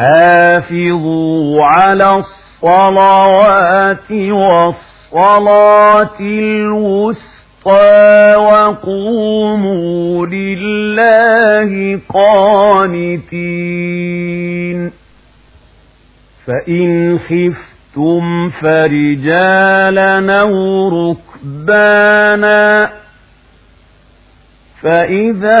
حافظوا على الصلوات والصلاة الوسطى وقوموا لله قانتين فإن خفتم فرجالا أو ركبانا فإذا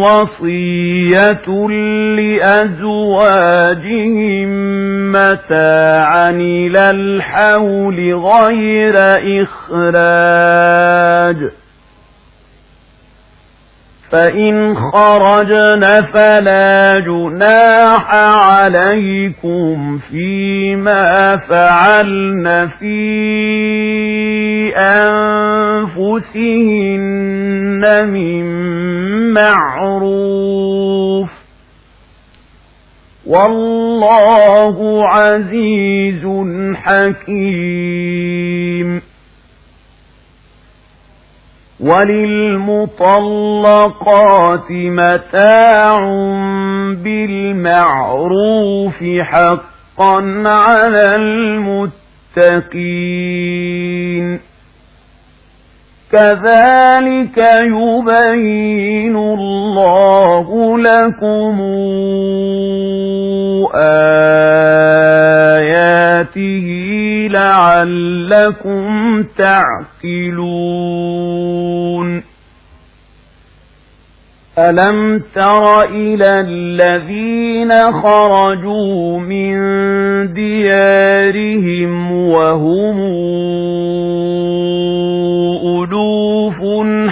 وصية لأزواجهم متاعا إلى الحول غير إخراج. فإن خرجن فلا جناح عليكم فيما فعلن في أنفسهن من معروف. والله عزيز حكيم. وللمطلقات متاع بالمعروف حقا على المتقين. كذلك يبين الله لكم آياته لعلكم تعقلون. ألم تر إلى الذين خرجوا من ديارهم وهم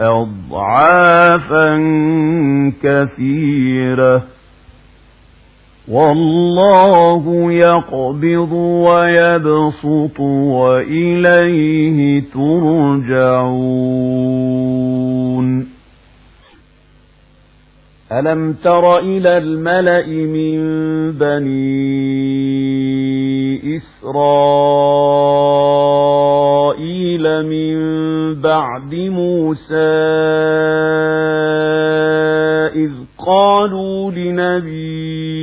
أضعافا كثيرة. والله يقبض ويبسط وإليه ترجعون. ألم تر إلى الملأ من بني إسرائيل بعد موسى إذ قالوا لنبي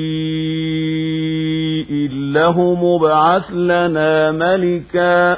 له مبعث لنا ملكاً